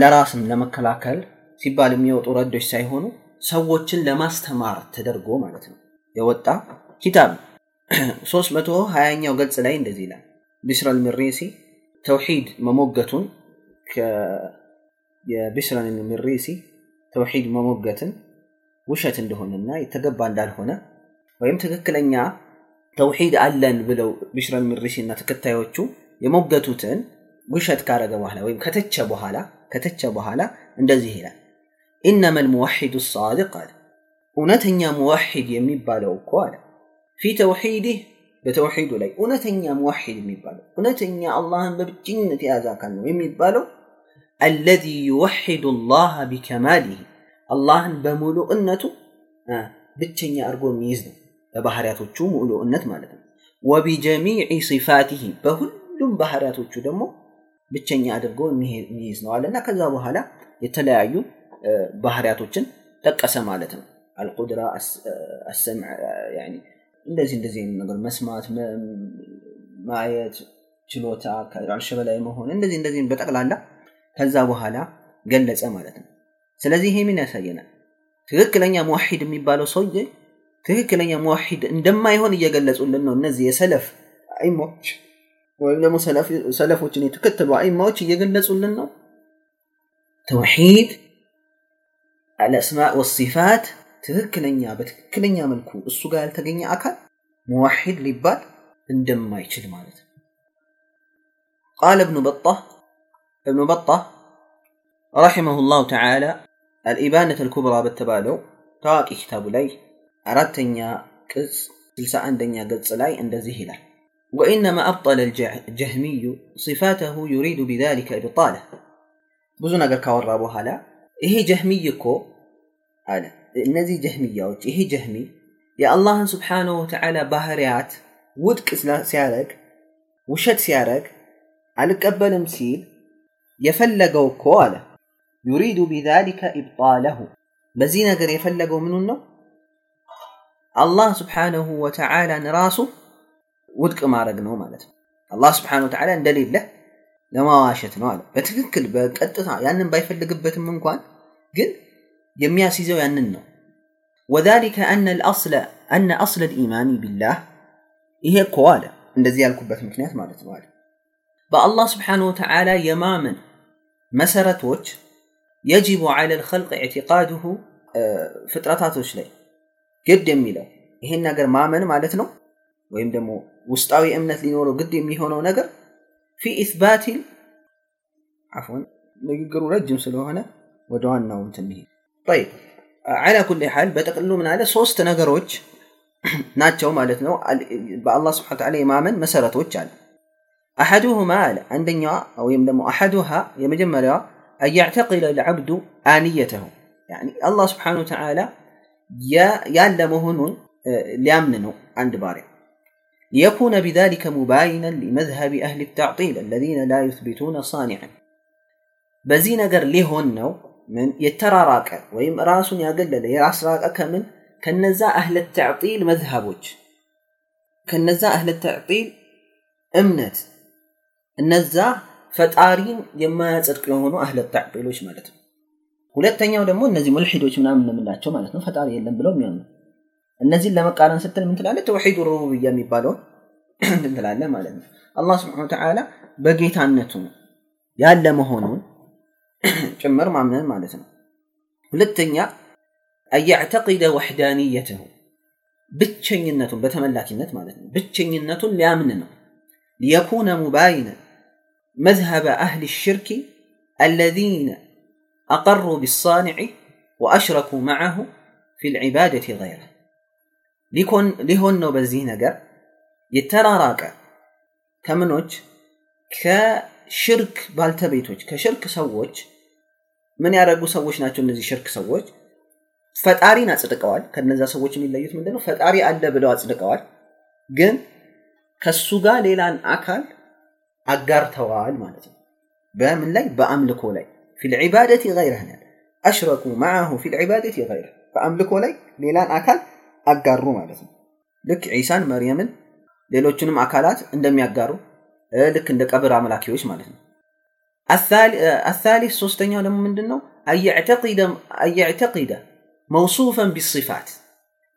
ለራስም ለመከላከል ሲባል የሚወጡ ረዶች ሳይሆኑ ሰዎችን ለማስተማር ተደርጎ ማለት ነው የወጣ ኪታብ ሶስት መቶ ገጽ ላይ እንደዚህ ይላል። ቢስር አልምሬሲ ተውሒድ መሞገቱን የቢስር አልምሬሲ ተውሒድ መሞገትን ውሸት እንደሆነና የተገባ እንዳልሆነ ወይም ትክክለኛ ተውሒድ አለን ብለው ቢሽረ ምሪሲ እና ተከታዮቹ የሞገቱትን ውሸት ካረገ በኋላ ወይም ከተቸ በኋላ ከተቸ በኋላ እንደዚህ ይላል። ኢነመ ልሙዋሒዱ ሳድቅ አለ። እውነተኛ ሙዋሒድ የሚባለው እኮ አለ። ፊ ተውሒድህ በተውሒዱ ላይ እውነተኛ ሙዋሒድ የሚባለው እውነተኛ አላህን በብቸኝነት የያዘ አካል ነው የሚባለው አለዚ ዩወሒዱ ላህ ቢከማሊህ አላህን በሙሉእነቱ ብቸኛ አድርጎ የሚይዝ ነው በባህሪያቶቹ ሙሉእነት ማለት ነው። ወቢጀሚዕ ሲፋቲህ በሁሉም ባህሪያቶቹ ደግሞ ብቸኛ አድርጎ የሚይዝ ነው አለና ከዛ በኋላ የተለያዩ ባህሪያቶችን ጠቀሰ ማለት ነው። አልቁድራ አሰምዕ እንደዚህ እንደዚህ ነገር መስማት ማየት ችሎታ ከአርሽ በላይ መሆን እንደዚህ እንደዚህ በጠቅላላ ከዛ በኋላ ገለጸ ማለት ነው። ስለዚህ ይሄ ምን ያሳየናል? ትክክለኛ ሙዋሂድ የሚባለው ሰውዬ ትክክለኛ ሙዋሂድ እንደማይሆን እየገለጹልን ነው እነዚህ የሰለፍ አይሞች ወይም ደግሞ ሰለፎችን የተከተሉ አይማዎች እየገለጹልን ነው ተውሂድ አልአስማእ ወሲፋት ትክክለኛ በትክክለኛ መልኩ እሱ ጋር ያልተገኘ አካል ሙዋሂድ ሊባል እንደማይችል ማለት ነው ቃል እብኑ በጣ እብኑ በጣ رحمه الله تعالى الإبانة الكبرى بالتبالو تواقي كتاب لي أردتني قص سلسة عندني قص لي عند زهلة وإنما أبطل الجهمي صفاته يريد بذلك إبطاله بزنا قال كورا أبو هلا إيه جهمي كو على النزي جهمية إيه جهمي يا الله سبحانه وتعالى باهريات ودك سيارك وشت سيارك على قبل مسيل يفلقوا كواله يريد بذلك إبطاله بزي نقر يفلقوا الله سبحانه وتعالى نراسه ودك ما رجنه ما الله سبحانه وتعالى دليل له لما واشت نوال بتككل بقطع يعني بيفل قبت من قال قل يميا سيزو يعني وذلك أن الأصل أن أصل الإيمان بالله إيه هي قوالة إن ذي الكبت مكنات ما نوال الله سبحانه وتعالى يماما مسرت وجه يجب على الخلق اعتقاده آه، فترة توش ግድ የሚለው ይሄን ነገር ማመን ማለት ነው ወይም ደግሞ ውስጣዊ እምነት ሊኖረው ግድ የሚሆነው ነገር ፊ ኢስባት አፎን ንግግሩ ረጅም ስለሆነ ወደ ዋናው እንትን طيب على كل حال በጠቅሉ ምን አለ ሶስት ነገሮች ናቸው ማለት ነው በአላህ ስብሐ ተዓላ የማመን መሰረቶች አለ አሐዱሁማ አለ አንደኛዋ ወይም ደግሞ አሐዱሃ የመጀመሪያዋ أن يعتقد العبد آنيته يعني الله سبحانه وتعالى يا يعلم هنون ليامننو عند باري ليكون بذلك مباينا لمذهب أهل التعطيل الذين لا يثبتون صانعا በዚህ ነገር ሊሆን ነው ምን የተራራቀ ወይም ራሱን ያገለለ ያስራቀ ከምን ከነዛ አህለ ተዕጢል መዝሃቦች ከነዛ አህለ ተዕጢል እምነት እነዛ ፈጣሪን የማያጸድቅ የሆኑ አህለ ተዕጢሎች ማለት ነው ሁለተኛው ደግሞ እነዚህ ሙልሒዶች ምናምን የምንላቸው ማለት ነው ፈጣሪ የለም ብለው የሚያምኑ እነዚህን ለመቃረን ስትል ምን ትላለህ ተውሒድ ሩቡብያ የሚባለውን እንትን ትላለህ ማለት ነው አላህ ስብሓን ተዓላ በጌታነቱ ያለ መሆኑን ጭምር ማምነን ማለት ነው ሁለተኛ አያዕተቂደ ወሕዳንየትሁ ብቸኝነቱን በተመላኪነት ማለት ነው ብቸኝነቱን ሊያምን ነው ሊየኩነ ሙባይነ መዝሀበ አህል ሽርክ አለዚነ أقروا بالصانع وأشركوا معه في العبادة غيره ሊኮን ሊሆን ነው በዚህ ነገር የተራራቀ ከምኖች ከሽርክ ባልተቤቶች ከሽርክ ሰዎች ምን ያደረጉ ሰዎች ናቸው እነዚህ ሽርክ ሰዎች ፈጣሪን አጽድቀዋል ከነዛ ሰዎች የሚለዩት ምንድነው ፈጣሪ አለ ብለው አጽድቀዋል ግን ከሱ ጋር ሌላን አካል አጋርተዋል ማለት ነው በምን ላይ በአምልኮ ላይ في العبادة غيره أشرك معه في العبادة غيره. فأملك لي ميلان أكل أقارو ما لك عيسى مريم ليلو تنم أكلات عندما يقارو لك عندك أبرا ملاكيوش ما لسن الثالث سوستن يولم من دنو أن يعتقد, أن يعتقد موصوفا بالصفات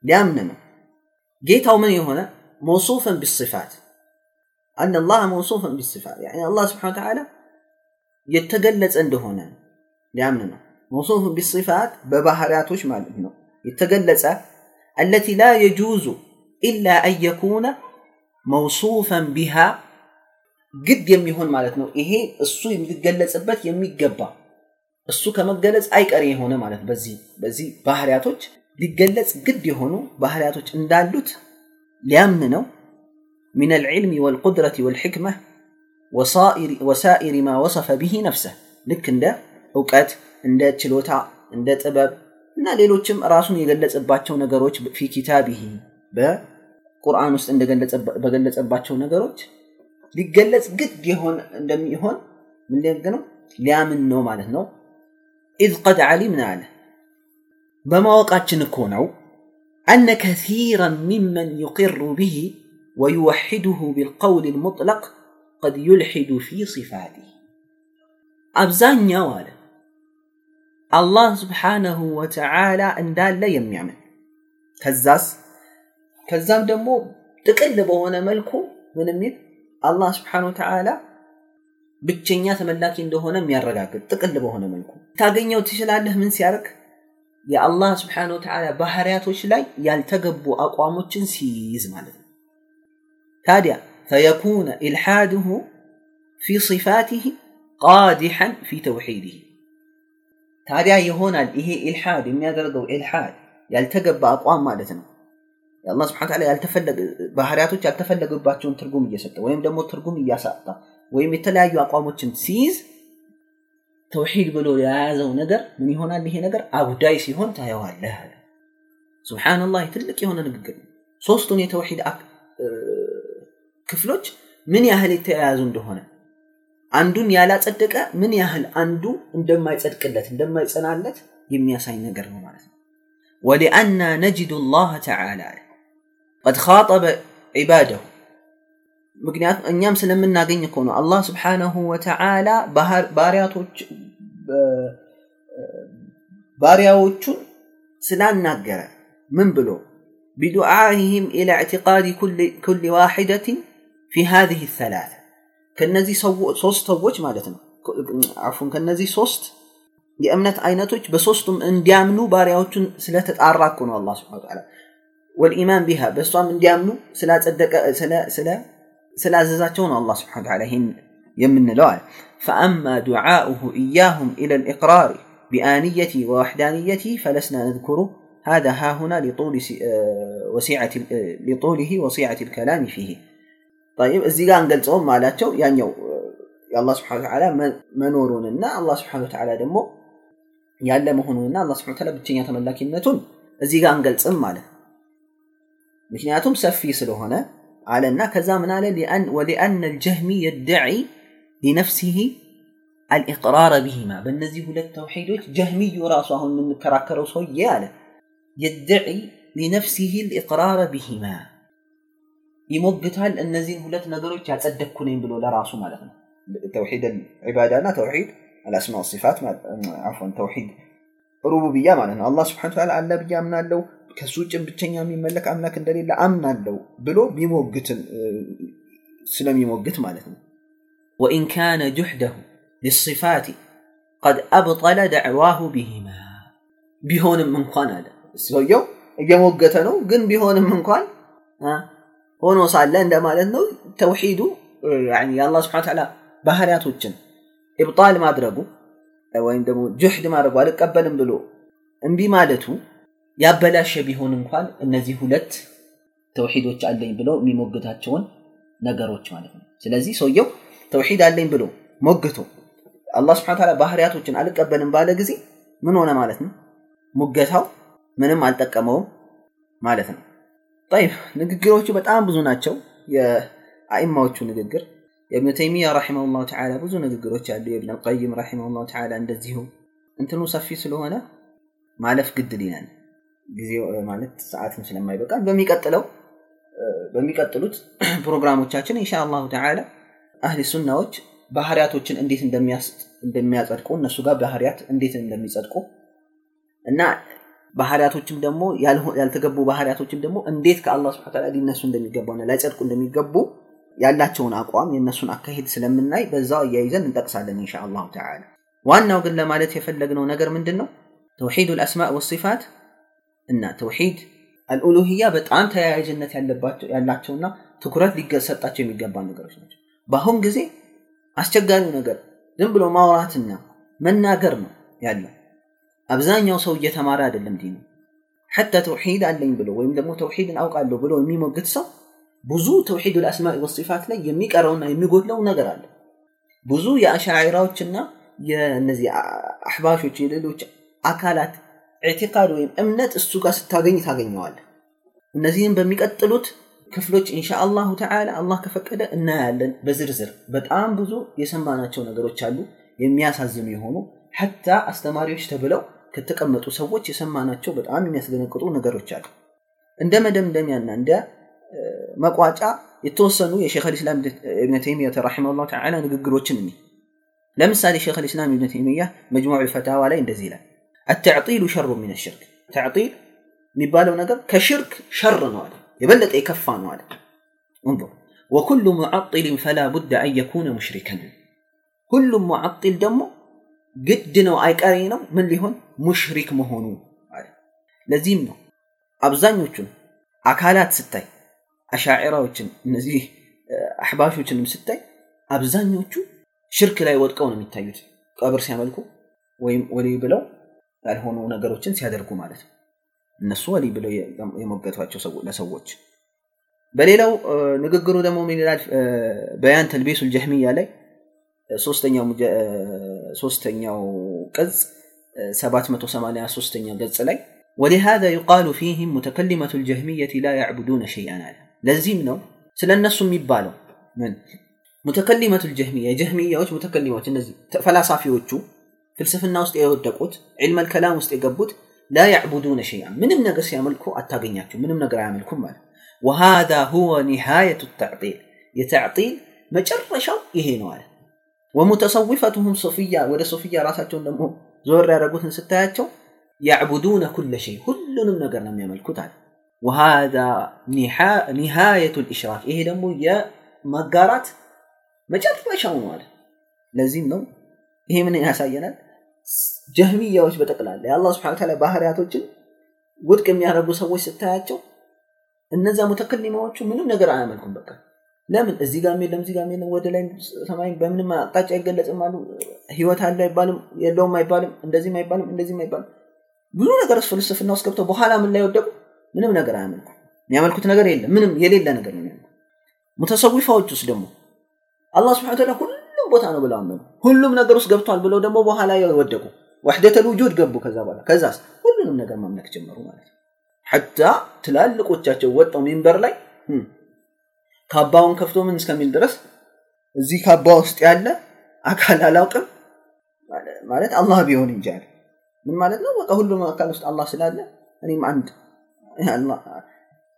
لأمنه جيت أو من هنا موصوفا بالصفات أن الله موصوفا بالصفات يعني الله سبحانه وتعالى يتجلس عنده هنا لأمنه موصوف بالصفات ببهرات وش معلمه يتجلس التي لا يجوز إلا أن يكون موصوفا بها قد يمي هون مالتنا إيه السو يمي تجلس أبت يمي جبا السو كما تجلس أي كاري هون مالت بزي بزي بحريات وش تجلس قد يهونو بحريات وش اندالوت لأمننا من العلم والقدرة والحكمة والحكمة وصائر وسائر ما وصف به نفسه ልክ እንደ እውቀት እንደ ችሎታ እንደ ጥበብ እና ሌሎችም ራሱን የገለጸባቸው ነገሮች ፊ ኪታቢሂ በቁርአን ውስጥ በገለጸባቸው ነገሮች ሊገለጽ ግድ የሆን እንደሚሆን ምን ነው ሊያምን ነው ማለት ነው ኢዝ ቀድ ዓሊምና አለ በማወቃችን እኮ ነው أن كثيرا ممن يقر به ويوحده بالقول المطلق قد يلحد في صفاته አብዛኛው አለ አላህ ስብሓነሁ ወተዓላ እንዳለ የሚያምን ከዛስ ከዛም ደግሞ ጥቅል በሆነ መልኩ ምን የሚል አላህ ስብሓን ወተዓላ ብቸኛ ተመላኪ እንደሆነ የሚያረጋግጥ ጥቅል በሆነ መልኩ ታገኘው ትችላለህ ምን ሲያደርግ የአላህ ስብሓን ወተዓላ ባህርያቶች ላይ ያልተገቡ አቋሞችን ሲይዝ ማለት ነው ታዲያ ፈየኩነ ኢልሓድሁ ፊ صفاته قادحا في توحيده ታዲያ ይሆናል ይሄ ኢልሓድ የሚያደርገው ኢልሓድ ያልተገባ አቋም ማለት ነው የአላህ ስብሐ ተዓላ ያልተፈለገ ባህሪያቶች ያልተፈለገባቸውን ትርጉም እየሰጠ ወይም ደግሞ ትርጉም እያሳጣ ወይም የተለያዩ አቋሞችን ሲይዝ ተውሂድ ብሎ የያዘው ነገር ምን ይሆናል ይሄ ነገር አጉዳይ ሲሆን ታየዋለህ አለ ሱብሓነላህ ትልቅ የሆነ ንግግር ነው ሶስቱን የተውሂድ ክፍሎች ምን ያህል የተያያዙ እንደሆነ አንዱን ያላጸደቀ ምን ያህል አንዱ እንደማይጸድቅለት እንደማይጸናለት የሚያሳይ ነገር ነው ማለት ነው ወሊአና ነጅዱ ላህ ተዓላ ቀድ ኻጠበ ዒባደሁ ምክንያቱም እኛም ስለምናገኝ እኮ ነው አላህ ስብሓነሁ ወተዓላ ባሪያቶች ባሪያዎቹን ስላናገረ ምን ብሎ ቢዱዓኢህም ኢላ እዕትቃድ ኩል ዋሒደትን ፊ ሃዚህ ሰላተ ከነዚህ ሶስት ሰዎች ማለት ነው አፉን ከነዚህ ሶስት የእምነት አይነቶች በሶስቱም እንዲያምኑ ባሪያዎቹን ስለተጣራ እኮ ነው አላህ ስብሐ ወተዓላ ወልኢማን ቢሃ በእሷም እንዲያምኑ ስላጸደቀ ስላዘዛቸው ነው አላህ ስብሐ ወተዓላ ይህን የምንለው አለ ፈአማ ዱዓኡሁ ኢያሁም ኢላ ልኢቅራር بآنيته ووحدانيته فلسنا نذكر هذا ها هنا لطول وسعة لطوله وسعة الكلام فيه طيب እዚህ ጋር እንገልጸውም ማላቸው ያኛው የአላህ ስብሐነ ወተዓላ መኖሩንና አላህ ስብሐነ ወተዓላ ደግሞ ያለ መሆኑንና አላህ ስብሐነ ወተዓላ ብቸኛ ተመላኪነቱን እዚህ ጋር እንገልጽም ማለት ምክንያቱም ሰፊ ስለሆነ على كذا من على لأن ولأن الجهمي يدعي لنفسه الإقرار بهما بالنزيه للتوحيد جهمي راسه من كراكر صيالة يدعي لنفسه الإقرار بهما ይሞግታል እነዚህን ሁለት ነገሮች ያጸደቅኩ ነኝ ብሎ ለራሱ ማለት ነው ተውሒድ ዒባዳና ተውሒድ አልአስማ ወሲፋት አፎን ተውሒድ ሩቡብያ ማለት ነው አላህ ስብሓን ተዓላ አለ ብዬ አምናለው ከሱ ውጭ ብቸኛ የሚመለክ አምላክ እንደሌለ አምናለው ብሎ ቢሞግትን ስለሚሞግት ማለት ነው ወኢን ካነ ጁሕደሁ ሊስፋት ቀድ አብጠለ ደዕዋሁ ቢሂማ ቢሆንም እንኳን አለ ሰውየው እየሞገተ ነው ግን ቢሆንም እንኳን ሆኖ ሳለ እንደማለት ነው። ተውሒዱ የአላህ ስብሓን ተዓላ ባህርያቶችን ኢብጣል ማድረጉ ወይም ደግሞ ጁሕድ ማድረጉ አልቀበልም ብሎ እምቢ ማለቱ ያበላሸ ቢሆን እንኳን እነዚህ ሁለት ተውሒዶች አለኝ ብለው የሚሞግታቸውን ነገሮች ማለት ነው። ስለዚህ ሰውየው ተውሒድ አለኝ ብሎ ሞግቶ አላህ ስብሓን ተዓላ ባህርያቶችን አልቀበልም ባለ ጊዜ ምን ሆነ ማለት ነው? ሙገታው ምንም አልጠቀመውም ማለት ነው ጠይብ ንግግሮቹ በጣም ብዙ ናቸው። የአይማዎቹ ንግግር የእብኑ ተይሚያ ረሒመሁ ተዓላ ብዙ ንግግሮች አሉ። የእብን አልቀይም ረሒመሁ ተዓላ እንደዚሁ። እንትኑ ሰፊ ስለሆነ ማለፍ ግድል ይላል ጊዜ ማለት ሰዓትም ስለማይበቃል በሚቀጥለው በሚቀጥሉት ፕሮግራሞቻችን ኢንሻ አላሁ ተዓላ አህሊ ሱናዎች ባህሪያቶችን እንዴት እንደሚያጸድቁ እነሱ ጋር ባህሪያት እንዴት እንደሚጸድቁ እና ባህርያቶችም ደግሞ ያልተገቡ ባህርያቶችም ደግሞ እንዴት ከአላህ ስብሐ ተዓላ ሊነሱ እንደሚገባውና ላይጸድቁ እንደሚገቡ ያላቸውን አቋም የእነሱን አካሄድ ስለምናይ በዛው እያይዘን እንጠቅሳለን ኢንሻ አላሁ ተዓላ። ዋናው ግን ለማለት የፈለግነው ነገር ምንድን ነው ተውሒድ ልአስማእ ወሲፋት እና ተውሒድ አልኡሉህያ በጣም ተያያዥነት ያላቸውና ትኩረት ሊሰጣቸው የሚገባ ነገሮች ናቸው። በአሁን ጊዜ አስቸጋሪው ነገር ዝም ብሎ ማውራትና መናገር ነው ያለው አብዛኛው ሰው እየተማረ አይደለም ዲኑ። ሐታ ተውሒድ አለኝ ብሎ ወይም ደግሞ ተውሒድን አውቃለሁ ብሎ የሚሞግት ሰው ብዙ ተውሒድ ልአስማኢ ወሲፋት ላይ የሚቀረውና የሚጎድለው ነገር አለ። ብዙ የአሻዒራዎችና የእነዚህ አሕባሾች የሌሎች አካላት ኢዕቲቃድ ወይም እምነት እሱ ጋር ስታገኝ ታገኘዋል እነዚህም በሚቀጥሉት ክፍሎች ኢንሻ አላሁ ተዓላ አላህ ከፈቀደ እናያለን። በዝርዝር በጣም ብዙ የሰማናቸው ነገሮች አሉ የሚያሳዝኑ የሆኑ ሐታ አስተማሪዎች ተብለው ከተቀመጡ ሰዎች የሰማናቸው በጣም የሚያስደነግጡ ነገሮች አሉ። እንደ መደምደሚያና እንደ መቋጫ የተወሰኑ የሼክ ልስላም እብነ ተይሚያ ረሒመሁላህ ተዓላ ንግግሮችን እኒ ለምሳሌ ሼክ ልስላም እብነ ተይሚያ መጅሙዕ ልፈታዋ ላይ እንደዚህ ይላል፣ አተዕጢሉ ሸሩ ሚን ሽርክ። ተዕጢል የሚባለው ነገር ከሽርክ ሸር ነው አለ፣ የበለጠ የከፋ ነው አለ። እንظር ወኩሉ ሙዓጢል ፈላ ቡድ አን የኩነ ሙሽሪከን፣ ሁሉም ሙዓጢል ደግሞ ግድ ነው አይቀሬ ነው። ምን ሊሆን? ሙሽሪክ መሆኑ ለዚህም ነው አብዛኞቹን አካላት ስታይ አሻዒራዎችን እነዚህ አሕባሾችንም ስታይ አብዛኞቹ ሽርክ ላይ ወድቀው ነው የሚታዩት። ቀብር ሲያመልኩ ወይም ወሊ ብለው ያልሆኑ ነገሮችን ሲያደርጉ ማለት ነው። እነሱ ወሊ ብለው የሞገቷቸው ለሰዎች። በሌላው ንግግሩ ደግሞ ምን ይላል? በያን ተልቢሱ ልጀህሚያ ላይ ሶስተኛው ሶስተኛው ቅጽ 783ኛው ገጽ ላይ ولهذا يقال فيهم متكلمة الجهمية لا يعبدون شيئا لزيم نو سل النص مبالو من متكلمة الجهمية جهمية وش متكلمة النزي فلا صافي وجو فلسفة الناس تيودكوت علم الكلام استيقبوت لا يعبدون شيئا من النقص يملكو التاقنياتو من النقر يملكو مال وهذا هو نهاية التعطيل يتعطيل مجرشو يهينوال ومتصوفتهم صوفية ولا صوفية راساتهم نمو زور راقوتن ستاتهم يعبدون كل شيء كل نقر لم يملكوا تعالى وهذا نحا... نهاية الإشراك. إيه دمو؟ يا مقارات. ما جاءت ما شاءوا مالا لازم نو. إيه من إنها ساينا جهمية وش بتقلال يا الله سبحانه وتعالى باهرياتو جن. قد كم يا ربو سوي النزا متكلمة وشو منو نقر عاملكم بكر ለምን? እዚህ ጋር የለም እዚህ ጋር የለም ወደ ላይ ሰማይ በምንም አቅጣጫ አይገለጽም አሉ። ህይወት አለ አይባልም የለውም አይባልም እንደዚህም አይባልም እንደዚህም አይባልም። ብዙ ነገር ፍልስፍና ውስጥ ገብተው በኋላ ምን ላይ ወደቁ? ምንም ነገር አያመልኩ የሚያመልኩት ነገር የለም ምንም የሌለ ነገር ነው ሙተሰዊፋዎች ውስጥ ደግሞ አላህ ስብሐ ተዓላ ሁሉም ቦታ ነው ብለው አመኑ። ሁሉም ነገር ውስጥ ገብቷል ብለው ደግሞ በኋላ ወደቁ። ወሕደተል ውጁድ ገቡ ከዛ በኋላ። ከዛስ? ሁሉንም ነገር ማምለክ ጀመሩ ማለት ነው። ሐታ ትላልቆቻቸው ወጣው ሚንበር ላይ ካባውን ከፍቶ ምን እስከሚል ድረስ እዚህ ካባ ውስጥ ያለ አካል አላውቅም ማለት አላህ ቢሆን እንጂ አለ። ምን ማለት ነው? በቃ ሁሉም አካል ውስጥ አላህ ስላለ እኔም አንድ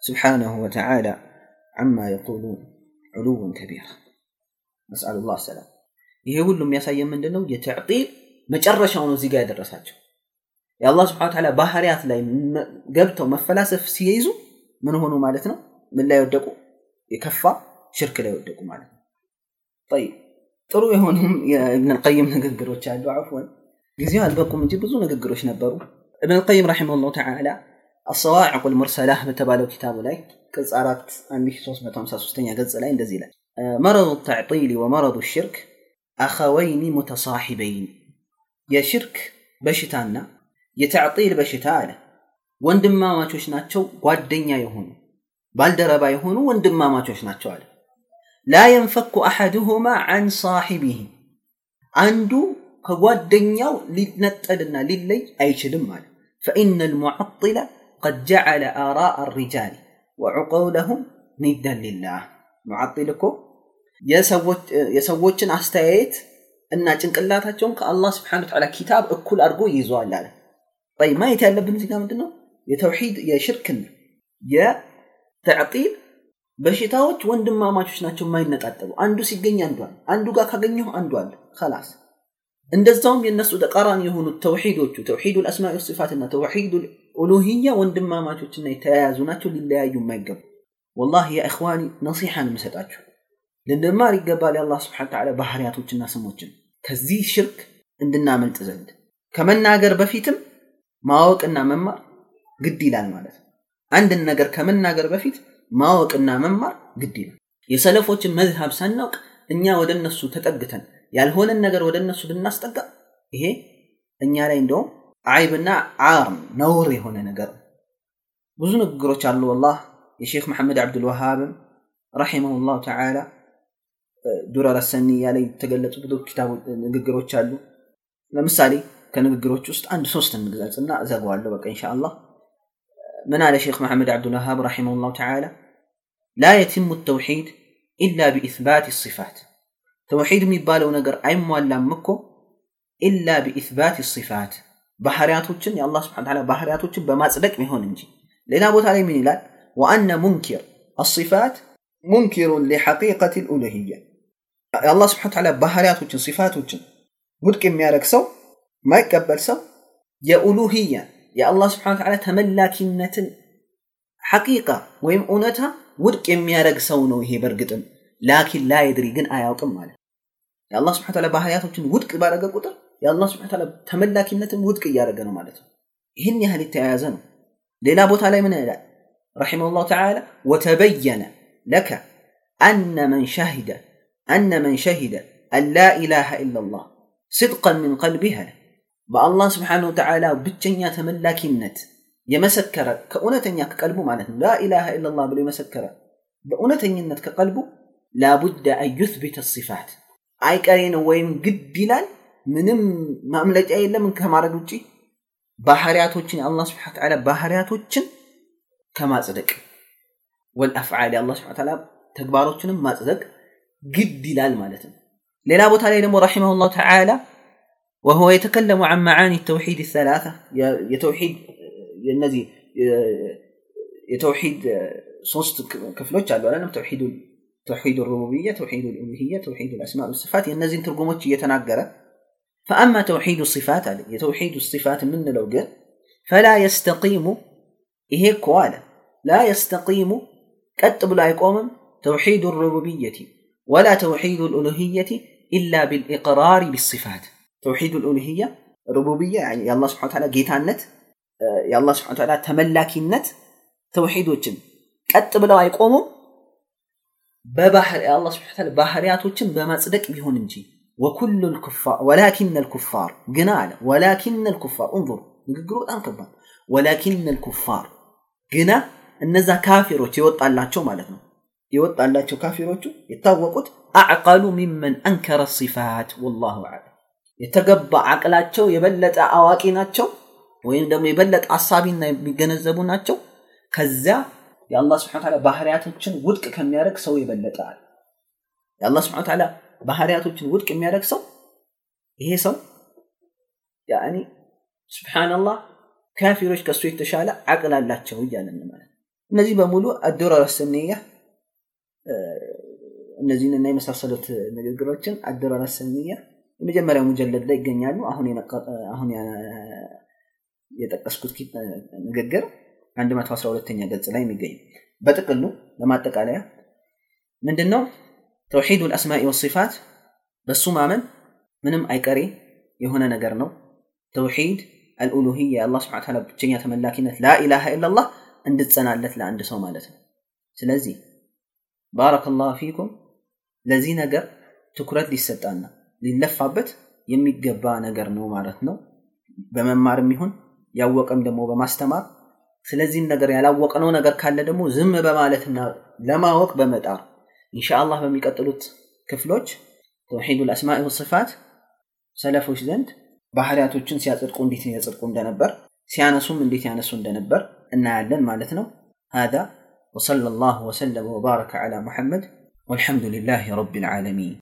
ስብሓነሁ ወተዓላ አማ የቁሉን ዑሉውን ከቢራ ነስአሉ ላህ ሰላም። ይሄ ሁሉ የሚያሳየ ምንድነው የተዕጢል መጨረሻው ነው እዚህ ጋር ያደረሳቸው። የአላህ ስብሐነ ወተዓላ ባህሪያት ላይ ገብተው መፈላሰፍ ሲይዙ ምን ሆኑ ማለት ነው? ምን ላይ ወደቁ? የከፋ ሽርክ ላይ ወደቁ ማለት ነው። ይ ጥሩ የሆኑም የእብን ልቀይም ንግግሮች አሉ። አፍወን ጊዜው አልበቁም እንጂ ብዙ ንግግሮች ነበሩ። እብን ልቀይም ረሒመሁላሁ ተዓላ አሰዋዕቁ ልሙርሰላህ በተባለው ኪታቡ ላይ ቅጽ አራት 1353ኛ ገጽ ላይ እንደዚህ ይላል መረዱ ተዕጢል ወመረዱ ሽርክ አኸወይኒ ሙተሳሒበይን የሽርክ በሽታና የተዕጢል በሽታ አለ ወንድማማቾች ናቸው ጓደኛ የሆኑ بالدربا يهونو وندما ما توش ناتشو لا ينفك أحدهما عن صاحبه عنده كواد دنيا لنتألنا للي أيش دمال فإن المعطلة قد جعل آراء الرجال وعقولهم ندا لله معطلكو يا سوت يا استايت ان جنك الله الله سبحانه وتعالى كتاب اكل ارجو يزوال طيب ما يتعلم بنزيكا مدنو يا توحيد يا شرك يا ተዕጢል በሽታዎች ወንድማማቾች ናቸው የማይነጣጠሉ አንዱ ሲገኝ አንዷል አንዱ ጋር ካገኘሁ አንዷል ከላስ እንደዛውም የእነሱ ተቃራኒ የሆኑት ተውሒዶቹ ተውሒዱ ልአስማኢ ወሲፋትና ተውሒዱ ኡሉሂያ ወንድማማቾችና የተያያዙ ናቸው ሊለያዩ የማይገቡ ወላሂ ያ እኽዋኒ ነሲሐን የምሰጣችሁ ልንማር ይገባል የአላህ ስብሓን ተዓላ ባህርያቶችና ስሞችን ከዚህ ሽርክ እንድናመልጥ ዘንድ ከመናገር በፊትም ማወቅና መማር ግድ ይላል ማለት ነው አንድን ነገር ከመናገር በፊት ማወቅና መማር ግድ ይላል። የሰለፎችን መዝሃብ ሳናውቅ እኛ ወደ እነሱ ተጠግተን ያልሆነን ነገር ወደ እነሱ ብናስጠጋ ይሄ እኛ ላይ እንደውም አይብና ዓር ነውር የሆነ ነገር ብዙ ንግግሮች አሉ ወላህ የሼክ መሐመድ አብዱልወሃብም ረሒመሁ ላሁ ተዓላ ዱረር ሰኒያ ላይ የተገለጹ ብዙ ንግግሮች አሉ። ለምሳሌ ከንግግሮች ውስጥ አንድ ሶስት እንግለጽና እዘገዋለሁ በቃ እንሻ አላህ من على شيخ محمد عبد الوهاب رحمه الله تعالى لا يتم التوحيد إلا بإثبات الصفات توحيد የሚባለው ነገር አይሟላም እኮ ኢላ ቢኢትባት ሲፋት ባህርያቶችን የአላህ ስብሐ ተዓላ ባህርያቶችን በማጽደቅ ሚሆን እንጂ ሌላ ቦታ ላይ ምን ይላል ወአነ ሙንኪር الصفات منكر لحقيقة الألوهية የአላህ ስብሐ ተዓላ ባህርያቶችን ሲፋቶችን ውድቅ የሚያደርግ ሰው ማይቀበል ሰው የኡሉህያ የአላህ ስብሐ ተዓላ ተመላኪነትን ሐቂቃ ወይም እውነታ ውድቅ የሚያደርግ ሰው ነው ይሄ በእርግጥም ላኪን ላ የድሪ ግን አያውቅም ማለት የአላህ ስብሐ ተዓላ ባህርያቶችን ውድቅ ባደረገ ቁጥር የአላህ ስብሐ ተዓላ ተመላኪነትን ውድቅ እያደረገ ነው ማለት ነው ይህን ያህል የተያያዘ ነው ሌላ ቦታ ላይ ምን ይላል رحمه الله تعالى وتبين لك أن من شهد أن من شهد أن لا إله إلا الله صدقا من قلبها በአላህ ስብሓን ወተዓላ ብቸኛ ተመላኪነት የመሰከረ ከእውነተኛ ከቀልቡ ማለት ነው ላኢላሃ ኢላላህ ብሎ የመሰከረ በእውነተኝነት ከቀልቡ ላቡደ አን ዩትቢተ ሲፋት አይቀሬ ነው ወይም ግድ ይላል ምንም ማምለጫ የለም ከማድረግ ውጭ ባህርያቶችን የአላህ ስብሓን ተዓላ ባህርያቶችን ከማጽደቅ ወልአፍዓል የአላህ ስብሓን ተዓላ ተግባሮችንም ማጽደቅ ግድ ይላል ማለት ነው ሌላ ቦታ ላይ ደግሞ ረሒመሁ ላሁ ተዓላ وهو يتكلم عن معاني التوحيد الثلاثة. يتوحيد الذي يتوحيد صوست كفلوش على توحيد توحيد الربوبية توحيد الألوهية توحيد الأسماء والصفات. النزي ترجموش يتناقرة. فأما توحيد الصفات عليه توحيد الصفات من لو قال فلا يستقيم إيه كوالا لا يستقيم كتب لا يقوم توحيد الربوبية ولا توحيد الألوهية إلا بالإقرار بالصفات. توحيد الالوهيه ربوبيه يعني يا الله سبحانه وتعالى جيتانت الله سبحانه وتعالى تملاكينت توحيد وجن قط بلا يقوموا ببحر الله سبحانه وتعالى بحريات وجن بما صدق بيهون انجي وكل الكفار ولكن الكفار قنال ولكن الكفار انظر نقروا الان كبار ولكن الكفار قنا النزه كافر وتيوط الله شو مالتنا يوط الله شو كافر وتيوط يتوقت اعقل ممن انكر الصفات والله اعلم የተገባ አቅላቸው የበለጠ አዋቂ ናቸው ወይም ደግሞ የበለጠ አሳቢና የሚገነዘቡ ናቸው ከዚያ የአላህ ስብሐነ ወተዓላ ባህሪያቶችን ውድቅ ከሚያደርግ ሰው የበለጠ አለ። የአላህ ስብሐነ ወተዓላ ባህሪያቶችን ውድቅ የሚያደርግ ሰው ይሄ ሰው ያኒ ስብሓንላህ ካፊሮች ከእሱ የተሻለ አቅል አላቸው እያለን ማለት እነዚህ በሙሉ አዱረር ሰንያ እነዚህንና የመሳሰሉት ንግግሮችን አዱረር ሰንያ የመጀመሪያው ሙጀለድ ላይ ይገኛሉ። አሁን የጠቀስኩት ንግግር 112ኛ ገጽ ላይ የሚገኝ በጥቅሉ ለማጠቃለያ ምንድነው ተውሂዱ ልአስማኢ ወሲፋት በሱ ማመን ምንም አይቀሬ የሆነ ነገር ነው። ተውሂድ አልኡሉሂያ የአላህ ስብሐ ተዓላ ብቸኛ ተመላኪነት ላኢላሃ ኢላላህ እንድትጸናለት ለአንድ ሰው ማለት ነው። ስለዚህ ባረከላሁ ፊኩም ለዚህ ነገር ትኩረት ሊሰጣና ሊለፋበት የሚገባ ነገር ነው ማለት ነው። በመማርም ይሁን ያወቀም ደግሞ በማስተማር ስለዚህም ነገር ያላወቅነው ነገር ካለ ደግሞ ዝም በማለትና ለማወቅ በመጣር ኢንሻአላህ በሚቀጥሉት ክፍሎች ተውሂዱ ልአስማኢ ወስፋት ሰለፎች ዘንድ ባህሪያቶችን ሲያጽድቁ እንዴት ያጽድቁ እንደነበር ሲያነሱም እንዴት ያነሱ እንደነበር እናያለን ማለት ነው هذا وصلى الله وسلم وبارك على محمد والحمد لله رب العالمين